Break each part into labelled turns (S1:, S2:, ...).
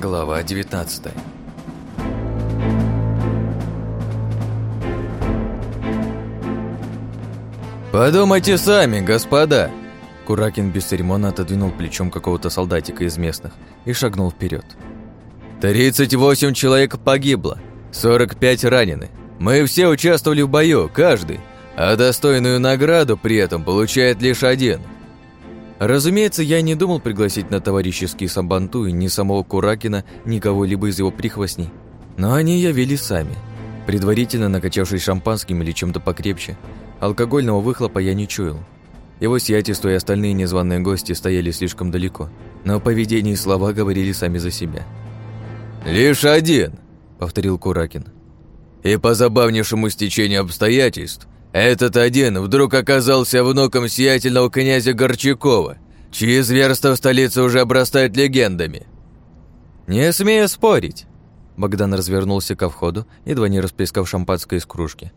S1: Глава 19 «Подумайте сами, господа!» Куракин без церемона отодвинул плечом какого-то солдатика из местных и шагнул вперед. «38 человек погибло, 45 ранены. Мы все участвовали в бою, каждый, а достойную награду при этом получает лишь один». Разумеется, я не думал пригласить на товарищеские сабантуи ни самого Куракина, ни кого-либо из его прихвостней. Но они явились сами, предварительно накачавшись шампанским или чем-то покрепче. Алкогольного выхлопа я не чуял. Его сиятельство и остальные незваные гости стояли слишком далеко, но поведение и слова говорили сами за себя. «Лишь один», — повторил Куракин. «И по забавнейшему стечению обстоятельств, этот один вдруг оказался внуком сиятельного князя Горчакова, чьи зверства в столице уже обрастают легендами». «Не смею спорить», — Богдан развернулся ко входу, едва не расплескав шампанское из кружки.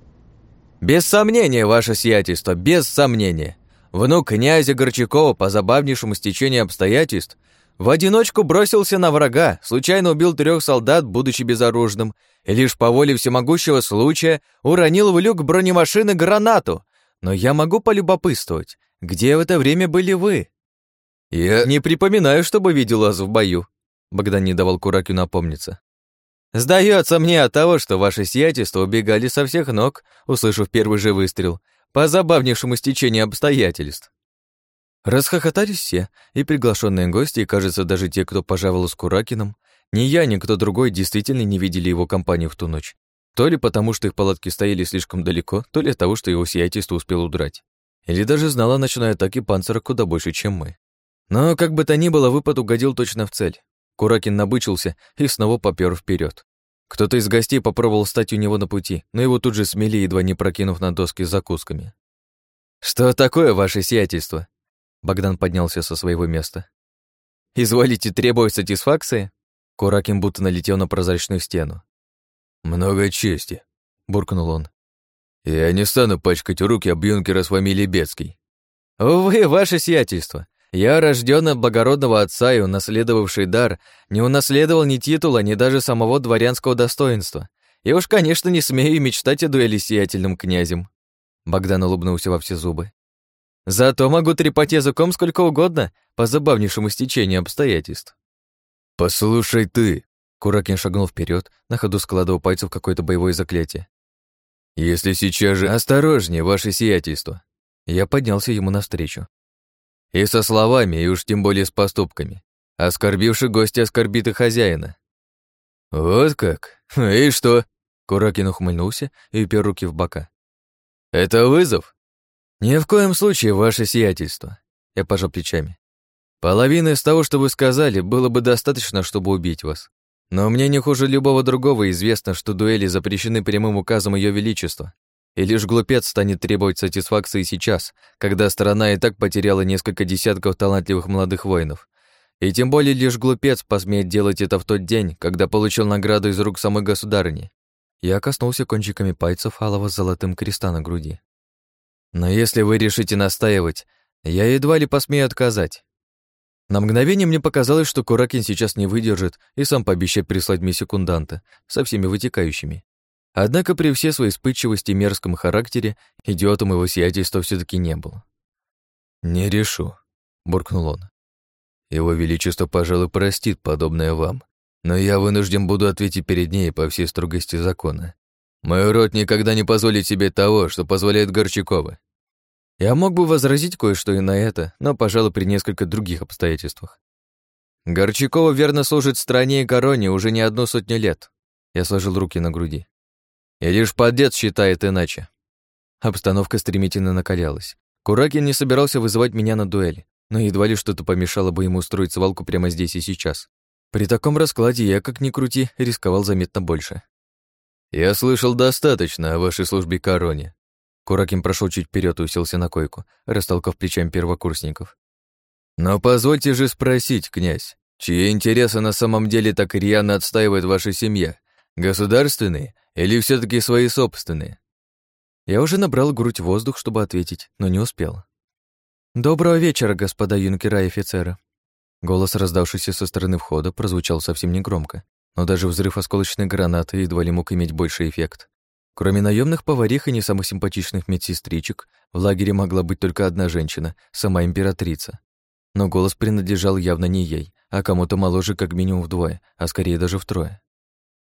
S1: «Без сомнения, ваше сиятельство, без сомнения. Внук князя Горчакова по забавнейшему стечению обстоятельств в одиночку бросился на врага, случайно убил трех солдат, будучи безоружным, и лишь по воле всемогущего случая уронил в люк бронемашины гранату. Но я могу полюбопытствовать, где в это время были вы? Я не припоминаю, чтобы видел вас в бою. Богдан не давал Куракю напомниться. Сдается мне от того, что ваше сиятельство убегали со всех ног, услышав первый же выстрел, по забавнейшему стечению обстоятельств. Расхохотались все, и приглашенные гости, и, кажется, даже те, кто пожаловал с Куракином, ни я, ни кто другой действительно не видели его компанию в ту ночь. То ли потому, что их палатки стояли слишком далеко, то ли от того, что его сиятельство успел удрать. Или даже знала о ночной атаке панцира куда больше, чем мы. Но, как бы то ни было, выпад угодил точно в цель. Куракин набычился и снова попёр вперед. Кто-то из гостей попробовал встать у него на пути, но его тут же смели, едва не прокинув на доски с закусками. «Что такое ваше сиятельство?» Богдан поднялся со своего места. «Изволите требовать сатисфакции?» Куракин будто налетел на прозрачную стену.
S2: «Много чести», — буркнул он.
S1: «Я не стану пачкать руки об юнкера с фамилией Бецкий». «Увы, ваше сиятельство, я, рождённый от благородного отца и унаследовавший дар, не унаследовал ни титула, ни даже самого дворянского достоинства. И уж, конечно, не смею мечтать о дуэли сиятельным князем. Богдан улыбнулся во все зубы. Зато могу трепать языком сколько угодно, по забавнейшему стечению обстоятельств.
S2: «Послушай ты!»
S1: Куракин шагнул вперед, на ходу складывая пальцев какое-то боевое заклятие.
S2: «Если сейчас же осторожнее, ваше сиятельство!»
S1: Я поднялся ему навстречу. И со словами, и уж тем более с поступками. Оскорбивший гостя оскорбит и хозяина.
S2: «Вот как? И что?»
S1: Куракин ухмыльнулся и упер руки в бока.
S2: «Это вызов?»
S1: «Ни в коем случае, ваше сиятельство», — я пожал плечами. «Половины из того, что вы сказали, было бы достаточно, чтобы убить вас. Но мне не хуже любого другого известно, что дуэли запрещены прямым указом Ее Величества. И лишь глупец станет требовать сатисфакции сейчас, когда страна и так потеряла несколько десятков талантливых молодых воинов. И тем более лишь глупец посмеет делать это в тот день, когда получил награду из рук самой государыни. Я коснулся кончиками пальцев алого с золотым креста на груди. Но если вы решите настаивать, я едва ли посмею отказать. На мгновение мне показалось, что Куракин сейчас не выдержит и сам пообещает прислать мне секунданта со всеми вытекающими. Однако при всей своей вспыльчивости и мерзком характере идиотом его сиятельства все таки не был.
S2: «Не решу», — буркнул он. «Его Величество, пожалуй, простит подобное вам, но я вынужден буду ответить перед ней по всей строгости закона. Мой род никогда не позволит себе того, что позволяет Горчакова».
S1: Я мог бы возразить кое-что и на это, но, пожалуй, при несколько других обстоятельствах. Горчакова верно служит стране и короне уже не одну сотню лет. Я сложил руки на груди. И лишь подец считает иначе. Обстановка стремительно накалялась. Куракин не собирался вызывать меня на дуэль, но едва ли что-то помешало бы ему устроить свалку прямо здесь и сейчас. При таком раскладе я, как ни крути, рисковал заметно больше.
S2: «Я слышал достаточно о вашей службе короне».
S1: Куракин прошел чуть вперед и уселся на койку, растолкав плечами первокурсников.
S2: «Но позвольте же спросить, князь, чьи интересы на самом деле так рьяно отстаивает ваша семья? Государственные или все таки свои собственные?»
S1: Я уже набрал грудь воздух, чтобы ответить, но не успел. «Доброго вечера, господа юнкера и офицеры». Голос, раздавшийся со стороны входа, прозвучал совсем негромко, но даже взрыв осколочной гранаты едва ли мог иметь больший эффект. Кроме наемных поварих и не самых симпатичных медсестричек, в лагере могла быть только одна женщина, сама императрица. Но голос принадлежал явно не ей, а кому-то моложе как минимум вдвое, а скорее даже втрое.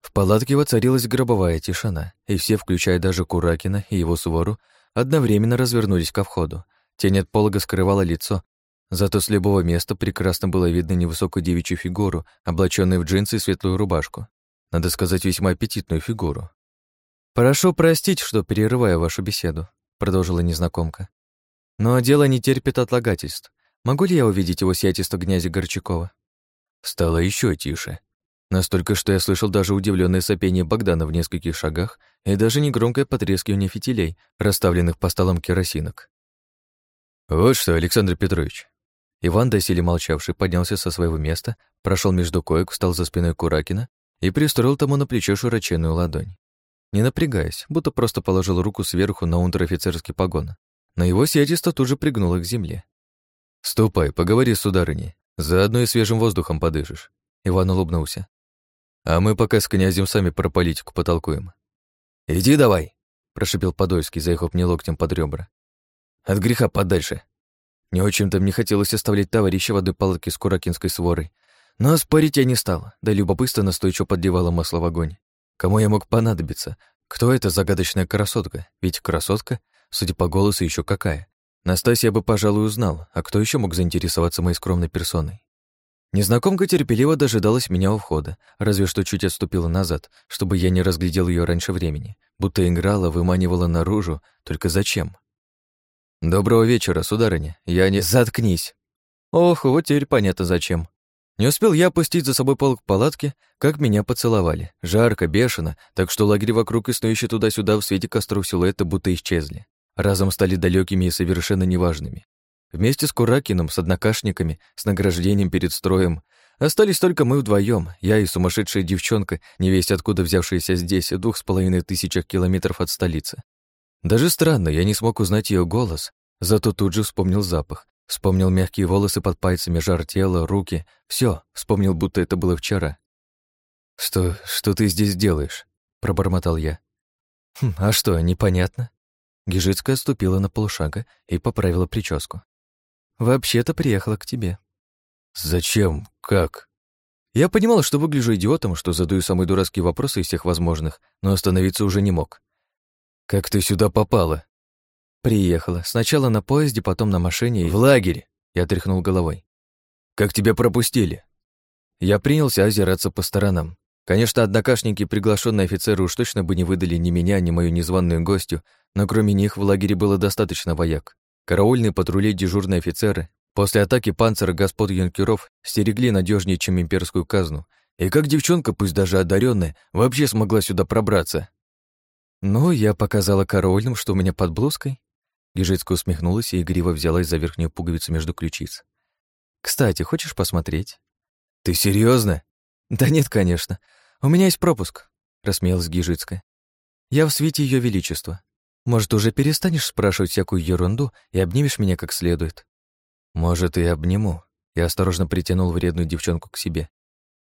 S1: В палатке воцарилась гробовая тишина, и все, включая даже Куракина и его свору, одновременно развернулись ко входу. Тень от полога скрывала лицо, зато с любого места прекрасно было видно невысокую девичью фигуру, облаченную в джинсы и светлую рубашку. Надо сказать, весьма аппетитную фигуру. «Прошу простить, что перерываю вашу беседу», — продолжила незнакомка. «Но дело не терпит отлагательств. Могу ли я увидеть его сиятельство князя Горчакова?» Стало еще тише. Настолько, что я слышал даже удивленное сопение Богдана в нескольких шагах и даже негромкое потрескивание фитилей, расставленных по столам керосинок. «Вот что, Александр Петрович». Иван, доселе молчавший, поднялся со своего места, прошел между коек, встал за спиной Куракина и пристроил тому на плечо широченную ладонь. Не напрягаясь, будто просто положил руку сверху на унтер-офицерский погон. На его сиятельство тут же пригнуло к земле. «Ступай, поговори с сударыней, заодно и свежим воздухом подышишь». Иван улыбнулся. А мы пока с князем сами про политику потолкуем. «Иди давай!» — прошипел Подольский, заехав мне локтем под ребра. «От греха подальше!» Не очень-то мне хотелось оставлять товарища в одной палатке с Куракинской сворой, но спорить я не стала, да любопытство настойчиво поддевало масло в огонь. Кому я мог понадобиться? Кто эта загадочная красотка? Ведь красотка, судя по голосу, еще какая. Настасья бы, пожалуй, узнал, а кто еще мог заинтересоваться моей скромной персоной? Незнакомка терпеливо дожидалась меня у входа, разве что чуть отступила назад, чтобы я не разглядел ее раньше времени, будто играла, выманивала наружу, только зачем? «Доброго вечера, сударыня, я не...» «Заткнись!» Ох, вот теперь понятно зачем. Не успел я опустить за собой полк палатки, как меня поцеловали. Жарко, бешено, так что лагерь вокруг и снующие туда-сюда в свете костров силуэты будто исчезли. Разом стали далекими и совершенно неважными. Вместе с Куракиным, с однокашниками, с награждением перед строем. Остались только мы вдвоем, я и сумасшедшая девчонка, не весть откуда взявшаяся здесь, в двух с половиной тысячах километров от столицы. Даже странно, я не смог узнать ее голос, зато тут же вспомнил запах. Вспомнил мягкие волосы под пальцами, жар тела, руки. все, вспомнил, будто это было вчера. «Что, что ты здесь делаешь?» — пробормотал я. «Хм, «А что, непонятно?» Гижицкая отступила на полшага и поправила прическу. «Вообще-то приехала к тебе». «Зачем? Как?» Я понимал, что выгляжу идиотом, что задаю самые дурацкие вопросы из всех возможных, но остановиться уже не мог. «Как ты сюда попала?» «Приехала. Сначала на поезде, потом на машине и...»
S2: «В лагере!»
S1: Я тряхнул головой.
S2: «Как тебя пропустили?»
S1: Я принялся озираться по сторонам. Конечно, однокашники и приглашенные офицеры уж точно бы не выдали ни меня, ни мою незваную гостью, но кроме них в лагере было достаточно вояк. Караульные патрули, дежурные офицеры после атаки панцира господ юнкеров стерегли надежнее, чем имперскую казну. И как девчонка, пусть даже одаренная, вообще смогла сюда пробраться? Ну, я показала караульным, что у меня под блузкой. Гижицкая усмехнулась и игриво взялась за верхнюю пуговицу между ключиц. «Кстати, хочешь посмотреть?»
S2: «Ты серьезно?
S1: «Да нет, конечно. У меня есть пропуск», — рассмеялась Гижицкая. «Я в свете Ее Величества. Может, уже перестанешь спрашивать всякую ерунду и обнимешь меня как следует? Может, и обниму. Я осторожно притянул вредную девчонку к себе.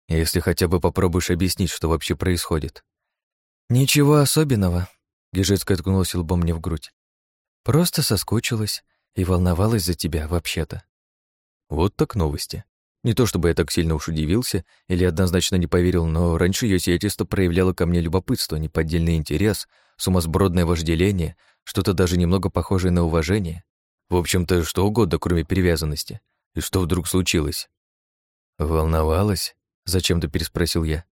S1: Если хотя бы попробуешь объяснить, что вообще происходит. Ничего особенного. Гижецкая ткнулась лбом мне в грудь. Просто соскучилась и волновалась за тебя вообще-то. Вот так новости. Не то чтобы я так сильно уж удивился или однозначно не поверил, но раньше ее сиятельство проявляло ко мне любопытство, неподдельный интерес, сумасбродное вожделение, что-то даже немного похожее на уважение. В общем-то, что угодно, кроме привязанности. И что вдруг случилось? «Волновалась?» — зачем-то переспросил я.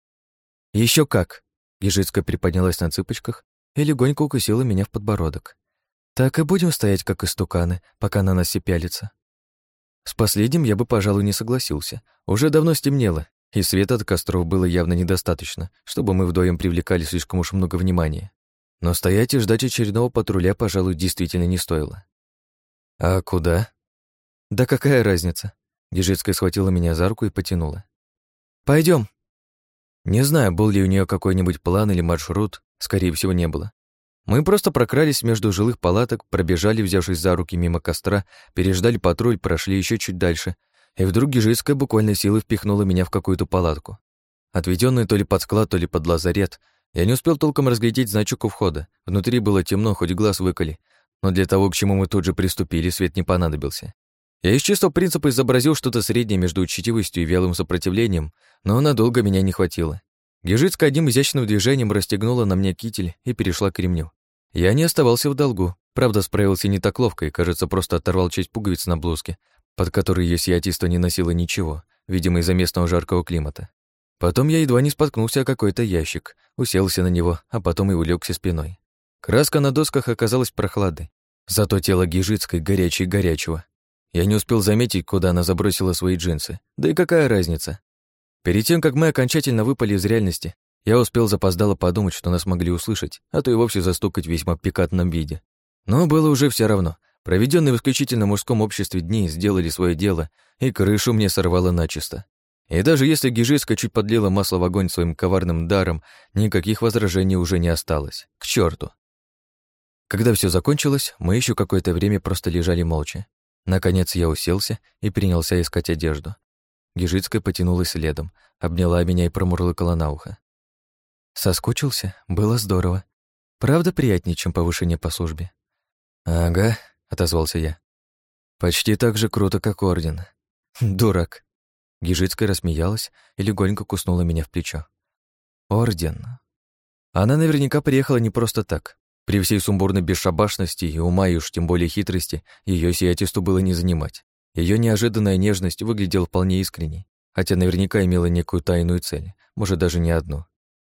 S1: Еще как!» Ежицкая приподнялась на цыпочках и легонько укусила меня в подбородок. «Так и будем стоять, как истуканы, пока на нас все пялится». С последним я бы, пожалуй, не согласился. Уже давно стемнело, и света от костров было явно недостаточно, чтобы мы вдвоем привлекали слишком уж много внимания. Но стоять и ждать очередного патруля, пожалуй, действительно не стоило. «А куда?» «Да какая разница?» Дежицкая схватила меня за руку и потянула. Пойдем. Не знаю, был ли у нее какой-нибудь план или маршрут, скорее всего, не было. Мы просто прокрались между жилых палаток, пробежали, взявшись за руки мимо костра, переждали патруль, прошли еще чуть дальше и вдруг Гижицкая буквально силой впихнула меня в какую-то палатку. Отведенную то ли под склад, то ли под лазарет, я не успел толком разглядеть значок у входа. Внутри было темно, хоть глаз выколи, но для того, к чему мы тут же приступили, свет не понадобился. Я из чистого принципа изобразил что-то среднее между учтивостью и вялым сопротивлением, но надолго меня не хватило. Гижицкая одним изящным движением расстегнула на мне китель и перешла к ремню. Я не оставался в долгу, правда, справился не так ловко и, кажется, просто оторвал часть пуговиц на блузке, под которой ее сиятельство не носило ничего, видимо, из-за местного жаркого климата. Потом я едва не споткнулся о какой-то ящик, уселся на него, а потом и улегся спиной. Краска на досках оказалась прохладной, зато тело Гижицкой горячее горячего. Я не успел заметить, куда она забросила свои джинсы, да и какая разница. Перед тем, как мы окончательно выпали из реальности, я успел запоздало подумать, что нас могли услышать, а то и вовсе застукать в весьма пикантном виде. Но было уже все равно. Проведенные в исключительно мужском обществе дни сделали свое дело, и крышу мне сорвало начисто. И даже если Гижиска чуть подлила масло в огонь своим коварным даром, никаких возражений уже не осталось. К черту. Когда все закончилось, мы еще какое-то время просто лежали молча. Наконец я уселся и принялся искать одежду. Гижицкая потянулась следом, обняла меня и промурлыкала на ухо. Соскучился? Было здорово. Правда приятнее, чем повышение по службе? «Ага», — отозвался я. «Почти так же круто, как орден». «Дурак», Гижицкая рассмеялась и легонько куснула меня в плечо. «Орден». Она наверняка приехала не просто так. При всей сумбурной бесшабашности и ума, и уж тем более хитрости, ее сиятельству было не занимать. Ее неожиданная нежность выглядела вполне искренней, хотя наверняка имела некую тайную цель, может, даже не одну.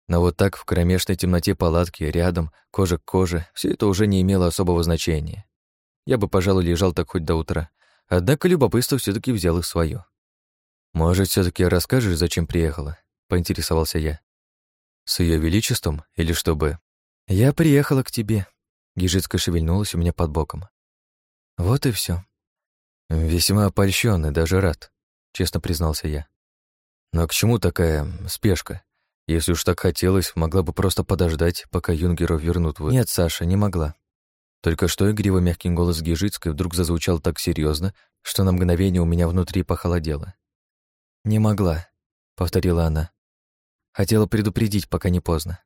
S1: Но вот так в кромешной темноте палатки, рядом, кожа к коже, все это уже не имело особого значения. Я бы, пожалуй, лежал так хоть до утра. Однако любопытство все таки взял их свое. «Может, все таки расскажешь, зачем приехала?» — поинтересовался я. «С ее величеством или чтобы...» «Я приехала к тебе», — Гижицкая шевельнулась у меня под боком. «Вот и все. «Весьма опольщён и даже рад», — честно признался я. «Но к чему такая спешка? Если уж так хотелось, могла бы просто подождать, пока юнгеров вернут в...» «Нет, Саша, не могла». Только что игриво мягкий голос Гижицкой вдруг зазвучал так серьезно, что на мгновение у меня внутри похолодело. «Не могла», — повторила она. «Хотела предупредить, пока не поздно».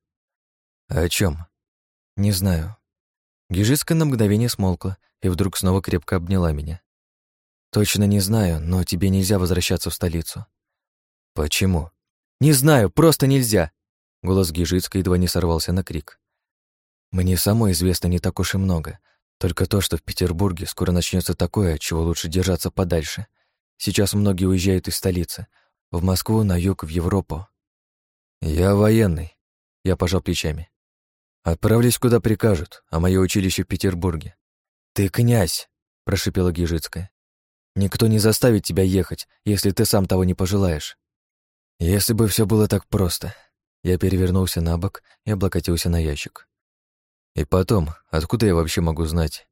S1: «О чем? «Не знаю». Гижицкая на мгновение смолкла и вдруг снова крепко обняла меня. «Точно не знаю, но тебе нельзя возвращаться в столицу». «Почему?» «Не знаю, просто нельзя!» Голос Гижицкой едва не сорвался на крик. «Мне самой известно не так уж и много. Только то, что в Петербурге скоро начнется такое, от чего лучше держаться подальше. Сейчас многие уезжают из столицы. В Москву, на юг, в Европу. Я военный. Я пожал плечами. Отправлюсь, куда прикажут, а мое училище в Петербурге. Ты князь, прошипела Гижицкая. Никто не заставит тебя ехать, если ты сам того не пожелаешь. Если бы все было так просто. Я перевернулся на бок и облокотился на ящик. И потом, откуда я вообще могу знать,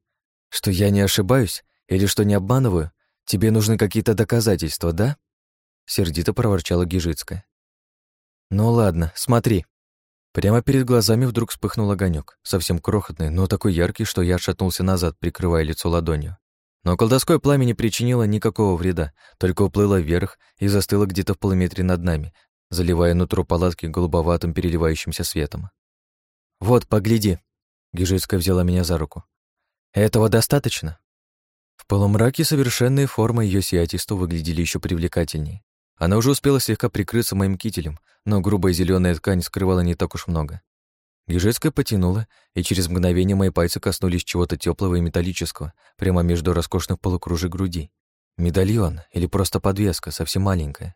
S1: что я не ошибаюсь или что не обманываю, Тебе нужны какие-то доказательства, да?» Сердито проворчала Гижицкая. «Ну ладно, смотри». Прямо перед глазами вдруг вспыхнул огонек, совсем крохотный, но такой яркий, что я отшатнулся назад, прикрывая лицо ладонью. Но колдовское пламя не причинило никакого вреда, только уплыло вверх и застыло где-то в полуметре над нами, заливая нутро палатки голубоватым переливающимся светом. «Вот, погляди!» Гижицкая взяла меня за руку. «Этого достаточно?» В полумраке совершенные формы ее сиятельства выглядели еще привлекательнее. Она уже успела слегка прикрыться моим кителем, но грубая зеленая ткань скрывала не так уж много. Ежецкая потянула, и через мгновение мои пальцы коснулись чего-то теплого и металлического, прямо между роскошных полукружий груди. Медальон или просто подвеска, совсем маленькая.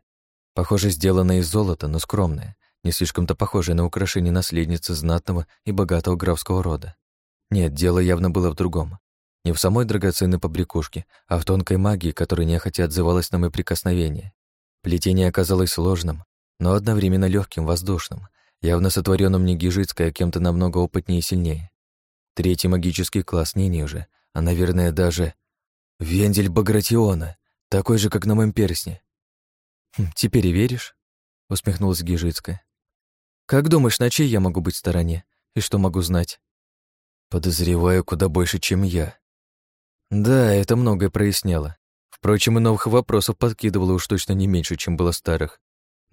S1: Похоже, сделанная из золота, но скромная, не слишком-то похожая на украшение наследницы знатного и богатого графского рода. Нет, дело явно было в другом. Не в самой драгоценной побрякушке, а в тонкой магии, которая нехотя отзывалась на мои прикосновения. Плетение оказалось сложным, но одновременно легким, воздушным, явно сотворенным не Гижицкой, а кем-то намного опытнее и сильнее. Третий магический класс, не ниже, а, наверное, даже... Вендель Багратиона, такой же, как на моем персне. «Хм, «Теперь и веришь?» — усмехнулась Гижицкая. «Как думаешь, на чьей я могу быть стороне? И что могу знать?» «Подозреваю куда больше, чем я», да, это многое проясняло. Впрочем, и новых вопросов подкидывало уж точно не меньше, чем было старых.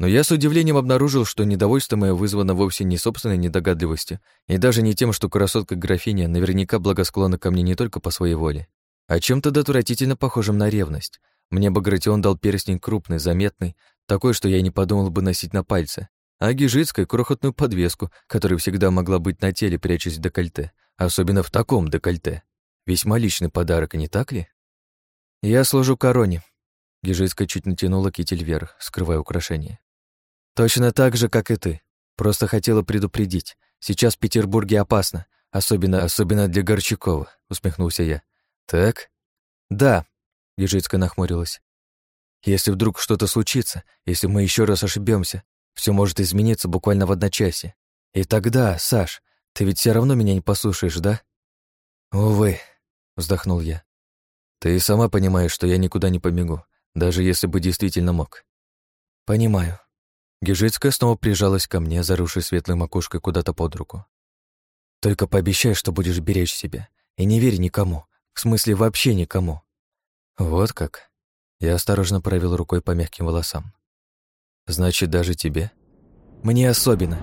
S1: Но я с удивлением обнаружил, что недовольство мое вызвано вовсе не собственной недогадливостью и даже не тем, что красотка-графиня наверняка благосклонна ко мне не только по своей воле, а чем-то дотуратительно похожим на ревность. Мне Багратион дал перстень крупный, заметный, такой, что я не подумал бы носить на пальце, а Гижицкой — крохотную подвеску, которая всегда могла быть на теле, прячась в декольте, особенно в таком декольте. Весьма личный подарок, не так ли? Я служу короне. Гижицкая чуть натянула китель вверх, скрывая украшение. Точно так же, как и ты. Просто хотела предупредить. Сейчас в Петербурге опасно, особенно, особенно для Горчакова, усмехнулся я. Так? Да, Ежицкая нахмурилась. Если вдруг что-то случится, если мы еще раз ошибемся, все может измениться буквально в одночасье. И тогда, Саш, ты ведь все равно меня не послушаешь, да? Увы, вздохнул я. Ты и сама понимаешь, что я никуда не побегу, даже если бы действительно мог. Понимаю. Гижицкая снова прижалась ко мне, зарывшись светлой макушкой куда-то под руку. «Только пообещай, что будешь беречь себя, и не верь никому, в смысле вообще никому». «Вот как?» Я осторожно провел рукой по мягким волосам. «Значит, даже тебе?» «Мне особенно.